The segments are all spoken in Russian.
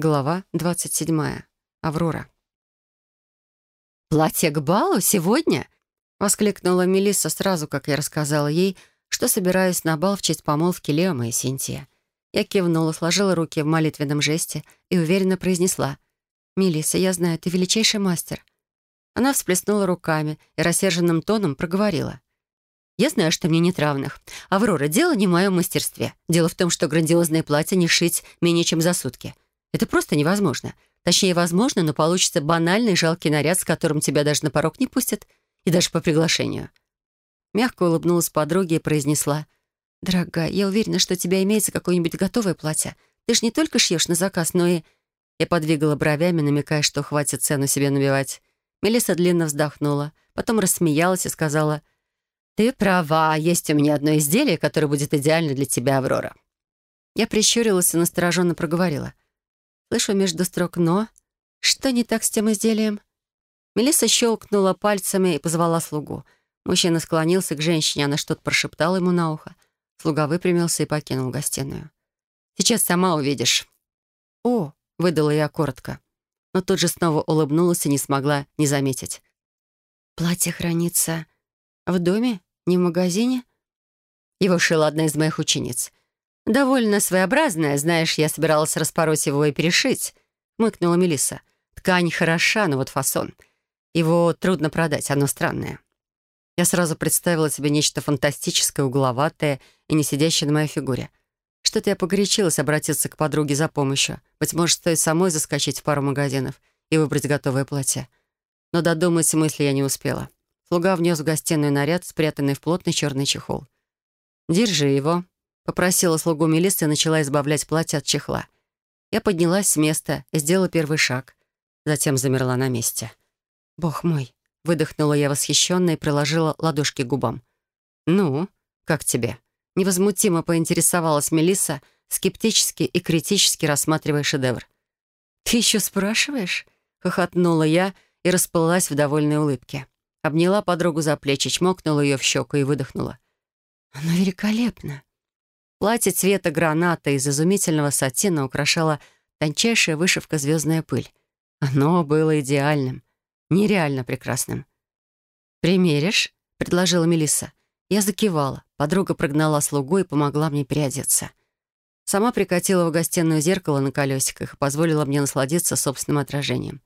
Глава 27. Аврора. «Платье к балу сегодня?» — воскликнула Мелисса сразу, как я рассказала ей, что собираюсь на бал в честь помолвки Леома и Синтия. Я кивнула, сложила руки в молитвенном жесте и уверенно произнесла. «Мелисса, я знаю, ты величайший мастер». Она всплеснула руками и рассерженным тоном проговорила. «Я знаю, что мне нет равных. Аврора, дело не в моем мастерстве. Дело в том, что грандиозное платье не шить менее чем за сутки». Это просто невозможно. Точнее, возможно, но получится банальный жалкий наряд, с которым тебя даже на порог не пустят, и даже по приглашению. Мягко улыбнулась подруге и произнесла. «Дорогая, я уверена, что у тебя имеется какое-нибудь готовое платье. Ты ж не только шьешь на заказ, но и...» Я подвигала бровями, намекая, что хватит цену себе набивать. Мелисса длинно вздохнула, потом рассмеялась и сказала, «Ты права, есть у меня одно изделие, которое будет идеально для тебя, Аврора». Я прищурилась и настороженно проговорила. Слышу между строк «но». Что не так с тем изделием? Мелисса щелкнула пальцами и позвала слугу. Мужчина склонился к женщине, она что-то прошептала ему на ухо. Слуга выпрямился и покинул гостиную. «Сейчас сама увидишь». «О!» — выдала я коротко. Но тут же снова улыбнулась и не смогла не заметить. «Платье хранится в доме, не в магазине?» Его шила одна из моих учениц. «Довольно своеобразная, знаешь, я собиралась распороть его и перешить», — мыкнула Мелисса. «Ткань хороша, но вот фасон. Его трудно продать, оно странное». Я сразу представила себе нечто фантастическое, угловатое и не сидящее на моей фигуре. Что-то я погорячилась обратиться к подруге за помощью. Быть может, стоит самой заскочить в пару магазинов и выбрать готовое платье. Но додумать мысли я не успела. Слуга внес в гостиную наряд, спрятанный в плотный черный чехол. «Держи его», Попросила слугу Мелиссы и начала избавлять платье от чехла. Я поднялась с места и сделала первый шаг. Затем замерла на месте. «Бог мой!» — выдохнула я восхищенно и приложила ладошки к губам. «Ну, как тебе?» Невозмутимо поинтересовалась Мелисса, скептически и критически рассматривая шедевр. «Ты еще спрашиваешь?» — хохотнула я и расплылась в довольной улыбке. Обняла подругу за плечи, чмокнула ее в щеку и выдохнула. «Оно великолепно!» Платье цвета граната из изумительного сатина украшала тончайшая вышивка «Звездная пыль». Оно было идеальным, нереально прекрасным. «Примеришь?» — предложила Мелисса. Я закивала. Подруга прогнала слугу и помогла мне переодеться. Сама прикатила в гостиную зеркало на колесиках и позволила мне насладиться собственным отражением.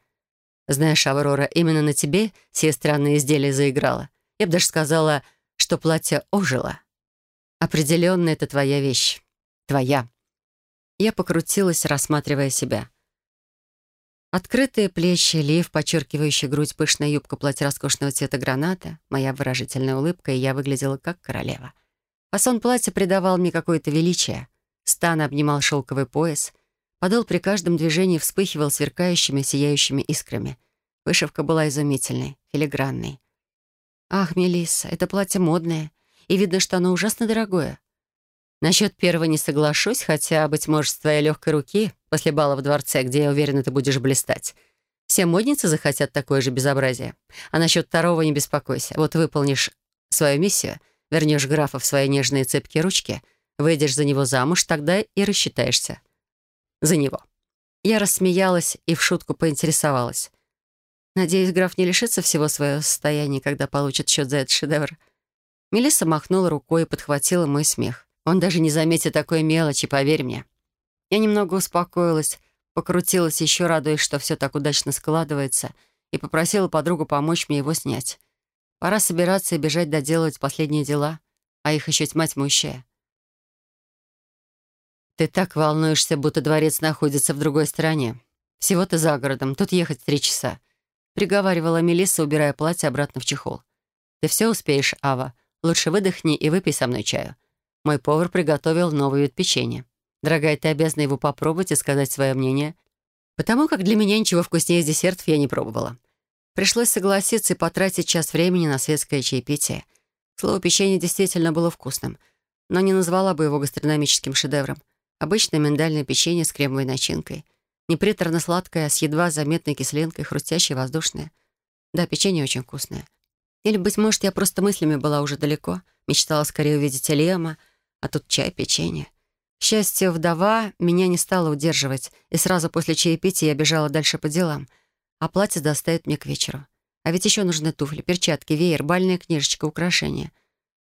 «Знаешь, Аврора, именно на тебе все странные изделия заиграла. Я бы даже сказала, что платье ожило». Определенно, это твоя вещь. Твоя. Я покрутилась, рассматривая себя. Открытые плечи, лиф, подчеркивающий грудь, пышная юбка, платье роскошного цвета граната, моя выразительная улыбка, и я выглядела как королева. Фасон платья придавал мне какое-то величие. Стан обнимал шелковый пояс. Подол при каждом движении вспыхивал сверкающими, сияющими искрами. Вышивка была изумительной, филигранной. «Ах, Мелисса, это платье модное и видно, что оно ужасно дорогое. Насчет первого не соглашусь, хотя, быть может, с твоей легкой руки после бала в дворце, где, я уверена, ты будешь блистать. Все модницы захотят такое же безобразие. А насчет второго не беспокойся. Вот выполнишь свою миссию, вернешь графа в свои нежные цепкие ручки, выйдешь за него замуж, тогда и рассчитаешься. За него. Я рассмеялась и в шутку поинтересовалась. Надеюсь, граф не лишится всего своего состояния, когда получит счет за этот шедевр. Мелисса махнула рукой и подхватила мой смех. Он даже не заметит такой мелочи, поверь мне. Я немного успокоилась, покрутилась еще, радуясь, что все так удачно складывается, и попросила подругу помочь мне его снять. Пора собираться и бежать доделывать последние дела, а их еще тьма тьмущая. «Ты так волнуешься, будто дворец находится в другой стороне. Всего-то за городом, тут ехать три часа», — приговаривала Мелисса, убирая платье обратно в чехол. «Ты все успеешь, Ава. Лучше выдохни и выпей со мной чаю. Мой повар приготовил новый вид печенья. Дорогая, ты обязана его попробовать и сказать свое мнение, потому как для меня ничего вкуснее десертов я не пробовала. Пришлось согласиться и потратить час времени на светское чаепитие. Слово «печенье» действительно было вкусным, но не назвала бы его гастрономическим шедевром. Обычное миндальное печенье с кремовой начинкой. Не приторно-сладкое, а с едва заметной кислинкой, хрустящее, воздушное. Да, печенье очень вкусное. Или, быть может, я просто мыслями была уже далеко, мечтала скорее увидеть Лема, а тут чай, печенье. К счастью, вдова меня не стала удерживать, и сразу после чаепития я бежала дальше по делам, а платье доставит мне к вечеру. А ведь еще нужны туфли, перчатки, веер, бальная книжечка, украшения.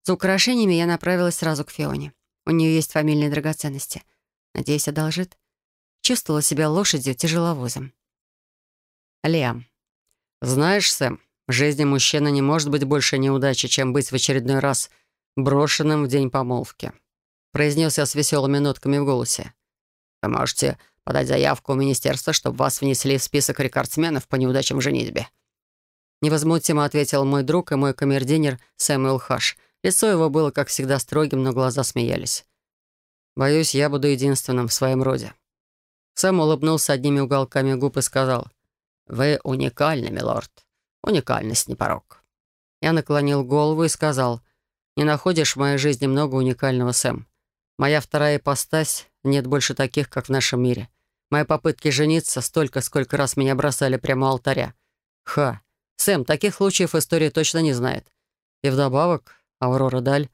За украшениями я направилась сразу к Фионе. У нее есть фамильные драгоценности. Надеюсь, одолжит. Чувствовала себя лошадью, тяжеловозом. Лиам. Знаешь, Сэм, в жизни мужчины не может быть больше неудачи, чем быть в очередной раз брошенным в день помолвки. Произнес я с веселыми нотками в голосе. Вы можете подать заявку в министерство, чтобы вас внесли в список рекордсменов по неудачам в женитьбе. Невозмутимо ответил мой друг и мой камердинер Сэмюэл Хаш. Лицо его было, как всегда, строгим, но глаза смеялись. «Боюсь, я буду единственным в своем роде». Сэм улыбнулся одними уголками губ и сказал, «Вы уникальны, милорд. Уникальность не порог». Я наклонил голову и сказал, «Не находишь в моей жизни много уникального, Сэм. Моя вторая ипостась, нет больше таких, как в нашем мире. Мои попытки жениться столько, сколько раз меня бросали прямо у алтаря. Ха! Сэм, таких случаев история точно не знает. И вдобавок, Аврора Даль...»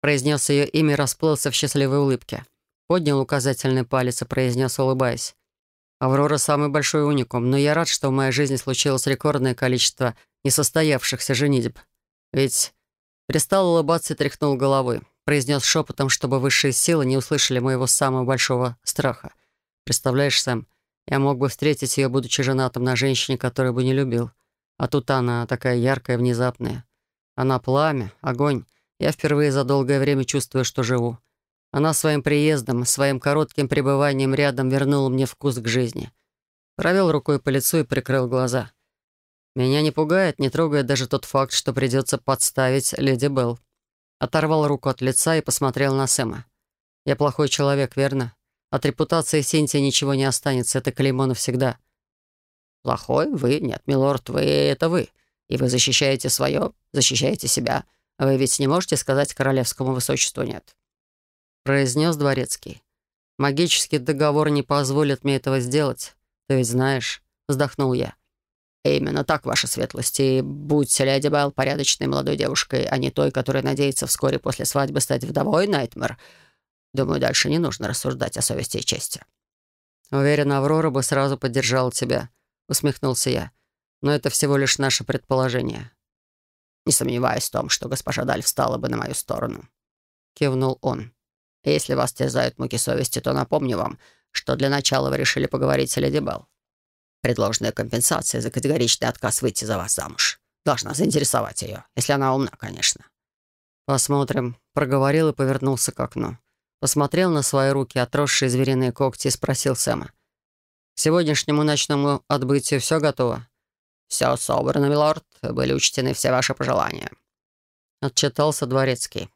Произнес ее имя расплылся в счастливой улыбке. Поднял указательный палец и произнес, улыбаясь. Аврора — самый большой уникум, но я рад, что в моей жизни случилось рекордное количество несостоявшихся женитьб. Ведь перестал улыбаться и тряхнул головой. Произнес шепотом, чтобы высшие силы не услышали моего самого большого страха. Представляешь, Сэм, я мог бы встретить ее, будучи женатым на женщине, которую бы не любил. А тут она такая яркая, внезапная. Она пламя, огонь. Я впервые за долгое время чувствую, что живу. Она своим приездом, своим коротким пребыванием рядом вернула мне вкус к жизни. Провел рукой по лицу и прикрыл глаза. Меня не пугает, не трогает даже тот факт, что придется подставить леди Белл. Оторвал руку от лица и посмотрел на Сэма. «Я плохой человек, верно? От репутации Синтии ничего не останется, это клеймо навсегда». «Плохой? Вы? Нет, милорд, вы — это вы. И вы защищаете свое, защищаете себя. Вы ведь не можете сказать королевскому высочеству «нет». — произнес дворецкий. «Магический договор не позволит мне этого сделать. Ты ведь знаешь», — вздохнул я. «Именно так, ваша светлость. И будь леди Белл порядочной молодой девушкой, а не той, которая надеется вскоре после свадьбы стать вдовой, Найтмер. Думаю, дальше не нужно рассуждать о совести и чести». «Уверен, Аврора бы сразу поддержала тебя», — усмехнулся я. «Но это всего лишь наше предположение». «Не сомневаюсь в том, что госпожа Даль встала бы на мою сторону», — кивнул он. Если вас терзают муки совести, то напомню вам, что для начала вы решили поговорить с леди Белл. Предложенная компенсация за категоричный отказ выйти за вас замуж должна заинтересовать ее, если она умна, конечно. «Посмотрим», — проговорил и повернулся к окну. Посмотрел на свои руки, отросшие звериные когти, и спросил Сэма. «К сегодняшнему ночному отбытию все готово?» «Все собрано, милорд. Были учтены все ваши пожелания». Отчитался дворецкий.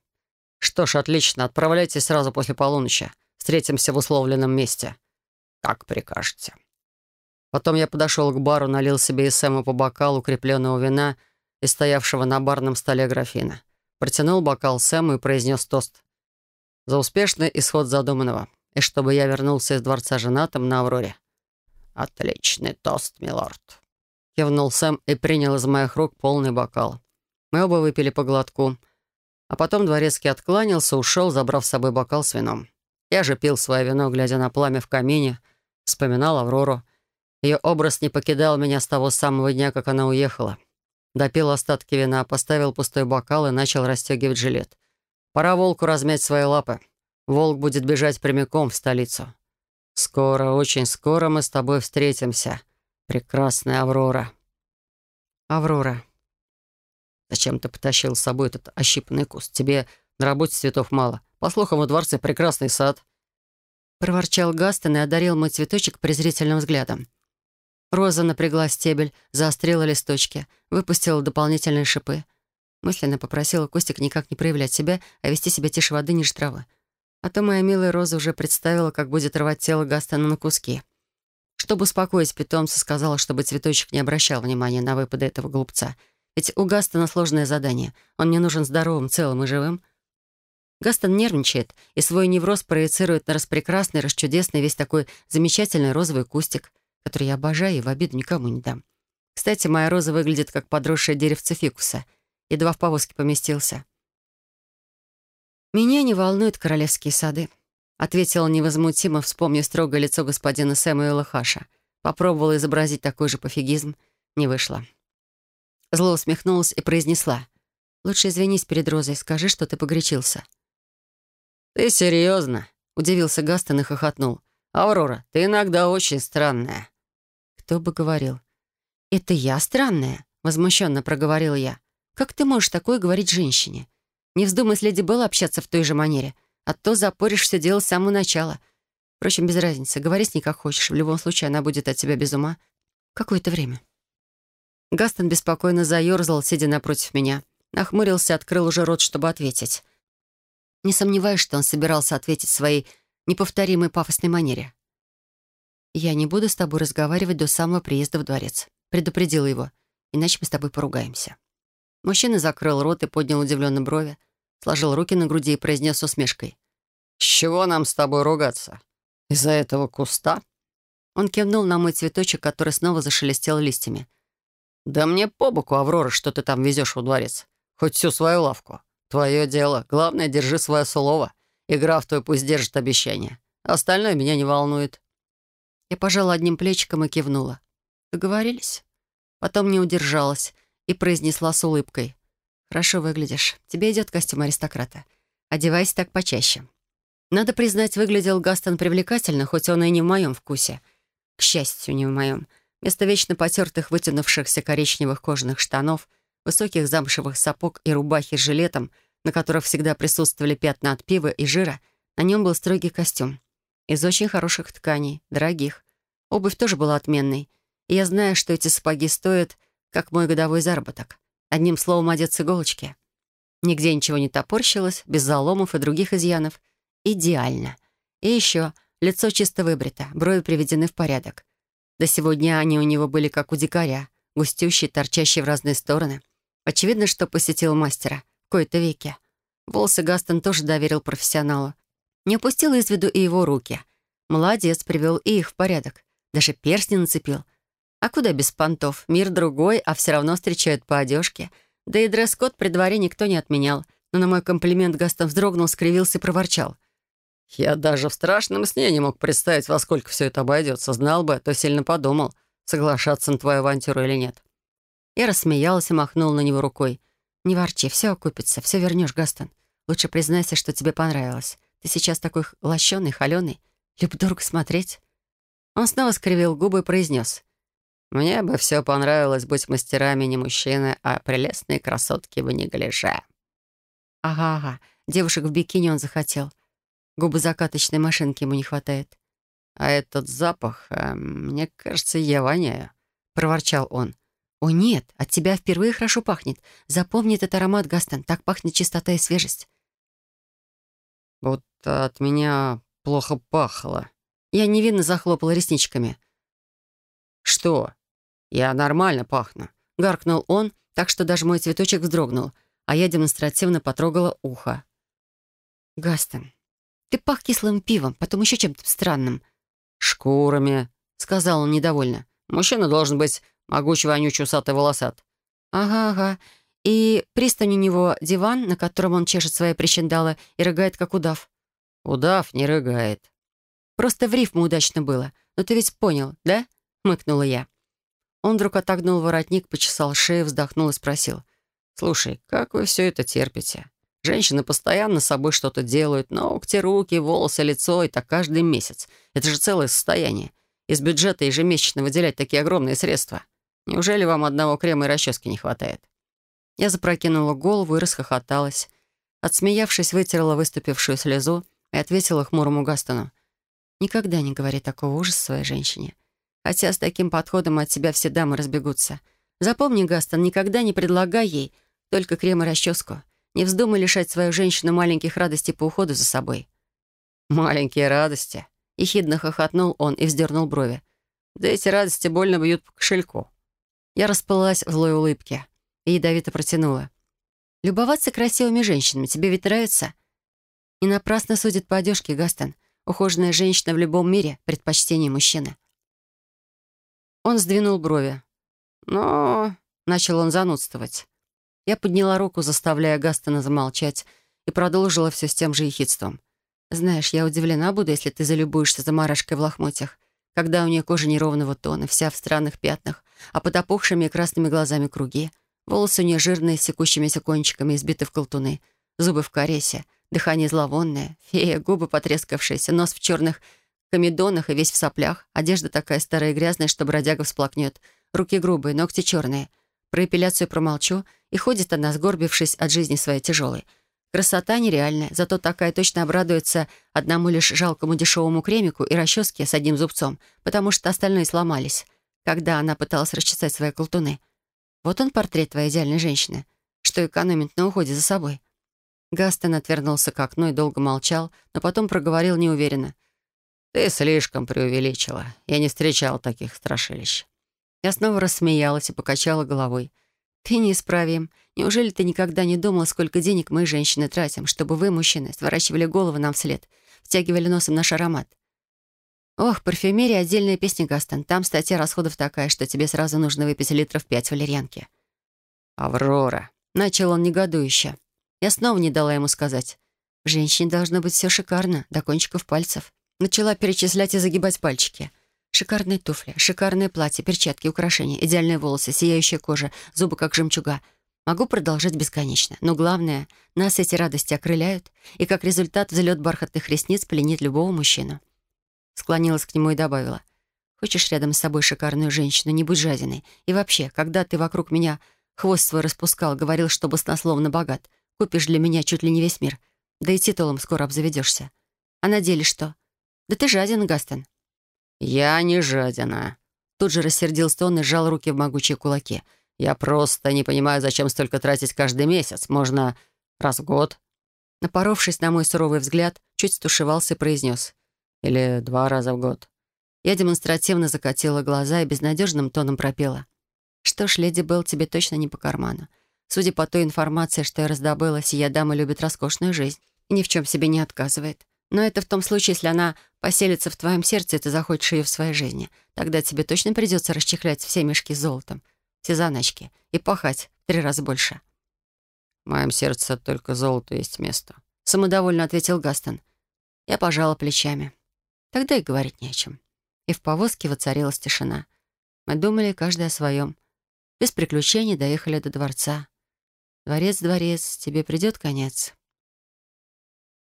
«Что ж, отлично. Отправляйтесь сразу после полуночи. Встретимся в условленном месте». «Как прикажете». Потом я подошел к бару, налил себе и Сэму по бокалу укрепленного вина и стоявшего на барном столе графина. Протянул бокал Сэму и произнес тост. За успешный исход задуманного. И чтобы я вернулся из дворца женатым на Авроре. «Отличный тост, милорд», — кивнул Сэм и принял из моих рук полный бокал. Мы оба выпили по глотку — а потом дворецкий откланялся, ушел, забрав с собой бокал с вином. Я же пил свое вино, глядя на пламя в камине, вспоминал Аврору. Ее образ не покидал меня с того самого дня, как она уехала. Допил остатки вина, поставил пустой бокал и начал расстегивать жилет. Пора волку размять свои лапы. Волк будет бежать прямиком в столицу. Скоро, очень скоро мы с тобой встретимся, прекрасная Аврора. Аврора. Зачем ты потащил с собой этот ощипанный куст? Тебе на работе цветов мало. По слухам, во дворце прекрасный сад». Проворчал Гастон и одарил мой цветочек презрительным взглядом. Роза напрягла стебель, заострила листочки, выпустила дополнительные шипы. Мысленно попросила Костик никак не проявлять себя, а вести себя тише воды ниже травы. А то моя милая Роза уже представила, как будет рвать тело Гастона на куски. Чтобы успокоить питомца, сказала, чтобы цветочек не обращал внимания на выпады этого глупца — ведь у Гастона сложное задание. Он мне нужен здоровым, целым и живым. Гастон нервничает и свой невроз проецирует на распрекрасный, расчудесный, весь такой замечательный розовый кустик, который я обожаю и в обиду никому не дам. Кстати, моя роза выглядит как подросшее деревце фикуса. Едва в повозке поместился. Меня не волнуют королевские сады. — ответила невозмутимо, вспомнив строгое лицо господина Сэмюэла Хаша. Попробовала изобразить такой же пофигизм. Не вышло. Зло усмехнулась и произнесла. «Лучше извинись перед Розой, скажи, что ты погорячился». «Ты серьезно?» — удивился Гастон и хохотнул. «Аврора, ты иногда очень странная». «Кто бы говорил?» «Это я странная?» — возмущенно проговорила я. «Как ты можешь такое говорить женщине? Не вздумай с Леди Белл общаться в той же манере, а то запоришь все дело с самого начала. Впрочем, без разницы, говори с ней как хочешь. В любом случае, она будет от тебя без ума какое-то время». Гастон беспокойно заерзал, сидя напротив меня. Нахмурился, открыл уже рот, чтобы ответить. Не сомневаюсь, что он собирался ответить в своей неповторимой пафосной манере. «Я не буду с тобой разговаривать до самого приезда в дворец», — предупредила его, «иначе мы с тобой поругаемся». Мужчина закрыл рот и поднял удивленно брови, сложил руки на груди и произнес с усмешкой. «С чего нам с тобой ругаться? Из-за этого куста?» Он кивнул на мой цветочек, который снова зашелестел листьями. «Да мне по боку, Аврора, что ты там везешь во дворец. Хоть всю свою лавку. Твое дело. Главное, держи свое слово. Игра в твой пусть держит обещание. Остальное меня не волнует». Я пожала одним плечиком и кивнула. Договорились? Потом не удержалась и произнесла с улыбкой. «Хорошо выглядишь. Тебе идет костюм аристократа. Одевайся так почаще». Надо признать, выглядел Гастон привлекательно, хоть он и не в моем вкусе. К счастью, не в моем. Вместо вечно потертых, вытянувшихся коричневых кожаных штанов, высоких замшевых сапог и рубахи с жилетом, на которых всегда присутствовали пятна от пива и жира, на нем был строгий костюм. Из очень хороших тканей, дорогих. Обувь тоже была отменной. И я знаю, что эти сапоги стоят, как мой годовой заработок. Одним словом, одет с иголочки. Нигде ничего не топорщилось, без заломов и других изъянов. Идеально. И еще лицо чисто выбрито, брови приведены в порядок. До сегодня они у него были как у дикаря, густющие, торчащие в разные стороны. Очевидно, что посетил мастера в кои-то веке. Волосы Гастон тоже доверил профессионалу. Не упустил из виду и его руки. Молодец, привел и их в порядок. Даже перстни нацепил. А куда без понтов? Мир другой, а все равно встречают по одежке. Да и дресс-код при дворе никто не отменял. Но на мой комплимент Гастон вздрогнул, скривился и проворчал. «Я даже в страшном сне не мог представить, во сколько все это обойдется. Знал бы, то сильно подумал, соглашаться на твою авантюру или нет». Я рассмеялась и махнул на него рукой. «Не ворчи, все окупится, все вернешь, Гастон. Лучше признайся, что тебе понравилось. Ты сейчас такой лощеный, холеный. Люб смотреть». Он снова скривил губы и произнес. «Мне бы все понравилось быть мастерами не мужчины, а прелестные красотки в неглиже». «Ага-ага, девушек в бикини он захотел. Губы закаточной машинки ему не хватает». «А этот запах, э, мне кажется, я воняю», — проворчал он. «О нет, от тебя впервые хорошо пахнет. Запомни этот аромат, Гастон. Так пахнет чистота и свежесть». Вот от меня плохо пахло. Я невинно захлопала ресничками. «Что? Я нормально пахну», — гаркнул он, так что даже мой цветочек вздрогнул, а я демонстративно потрогала ухо. «Гастон, ты пах кислым пивом, потом еще чем-то странным». «Шкурами», — сказал он недовольно. «Мужчина должен быть могучий, вонючий, усатый, волосат». «Ага, ага. И пристань у него диван, на котором он чешет свои причиндалы и рыгает, как удав». «Удав не рыгает». «Просто в рифму удачно было. Но ты ведь понял, да?» — мыкнула я. Он вдруг отогнул воротник, почесал шею, вздохнул и спросил. «Слушай, как вы все это терпите? Женщины постоянно с собой что-то делают. Ногти, руки, волосы, лицо. И так каждый месяц. Это же целое состояние. Из бюджета ежемесячно выделять такие огромные средства. Неужели вам одного крема и расчески не хватает?» Я запрокинула голову и расхохоталась. Отсмеявшись, вытерла выступившую слезу и ответила хмурому Гастону. «Никогда не говори такого ужаса своей женщине. Хотя с таким подходом от себя все дамы разбегутся. Запомни, Гастон, никогда не предлагай ей только крем и расческу. Не вздумай лишать свою женщину маленьких радостей по уходу за собой». «Маленькие радости?» — ехидно хохотнул он и вздернул брови. «Да эти радости больно бьют по кошельку». Я расплылась в злой улыбке и ядовито протянула. «Любоваться красивыми женщинами тебе ведь нравится?» «Не напрасно судят по одежке, Гастон. Ухоженная женщина в любом мире — предпочтение мужчины». Он сдвинул брови. «Но...» — начал он занудствовать. Я подняла руку, заставляя Гастона замолчать, и продолжила все с тем же ехидством. Знаешь, я удивлена буду, если ты залюбуешься заморашкой в лохмотьях, когда у нее кожа неровного тона, вся в странных пятнах, а под опухшими и красными глазами круги. Волосы у нее жирные, с секущимися кончиками, избиты в колтуны, зубы в каресе, дыхание зловонное, фея, губы потрескавшиеся, нос в черных комедонах и весь в соплях, одежда такая старая и грязная, что бродяга всплакнет, руки грубые, ногти черные. Про эпиляцию промолчу, и ходит она, сгорбившись от жизни своей тяжелой. Красота нереальная, зато такая точно обрадуется одному лишь жалкому дешевому кремику и расческе с одним зубцом, потому что остальные сломались, когда она пыталась расчесать свои колтуны. Вот он портрет твоей идеальной женщины, что экономит на уходе за собой. Гастон отвернулся к окну и долго молчал, но потом проговорил неуверенно. «Ты слишком преувеличила. Я не встречал таких страшилищ». Я снова рассмеялась и покачала головой. «Ты неисправим. Неужели ты никогда не думала, сколько денег мы, женщины, тратим, чтобы вы, мужчины, сворачивали головы нам вслед, втягивали носом наш аромат? Ох, парфюмерия — отдельная песня, Гастон. Там статья расходов такая, что тебе сразу нужно выпить литров пять валерьянки». «Аврора», — начал он негодующе. Я снова не дала ему сказать. Женщине должно быть все шикарно, до кончиков пальцев. Начала перечислять и загибать пальчики — Шикарные туфли, шикарное платье, перчатки, украшения, идеальные волосы, сияющая кожа, зубы как жемчуга. Могу продолжать бесконечно, но главное, нас эти радости окрыляют, и как результат взлет бархатных ресниц пленит любого мужчину. Склонилась к нему и добавила. «Хочешь рядом с собой шикарную женщину, не будь жадиной. И вообще, когда ты вокруг меня хвост свой распускал, говорил, что баснословно богат, купишь для меня чуть ли не весь мир, да и титулом скоро обзаведешься. А на деле что? Да ты жаден, Гастон». «Я не жадина». Тут же рассердился он и сжал руки в могучие кулаки. «Я просто не понимаю, зачем столько тратить каждый месяц. Можно раз в год». Напоровшись на мой суровый взгляд, чуть стушевался и произнес. «Или два раза в год». Я демонстративно закатила глаза и безнадежным тоном пропела. «Что ж, леди Белл тебе точно не по карману. Судя по той информации, что я раздобыла, сия дама любит роскошную жизнь и ни в чем себе не отказывает. Но это в том случае, если она поселится в твоем сердце, и ты захочешь ее в своей жизни. Тогда тебе точно придется расчехлять все мешки с золотом, все заначки, и пахать в три раза больше». «В моем сердце только золото есть место», — самодовольно ответил Гастон. Я пожала плечами. Тогда и говорить не о чем. И в повозке воцарилась тишина. Мы думали каждый о своем. Без приключений доехали до дворца. «Дворец, дворец, тебе придет конец».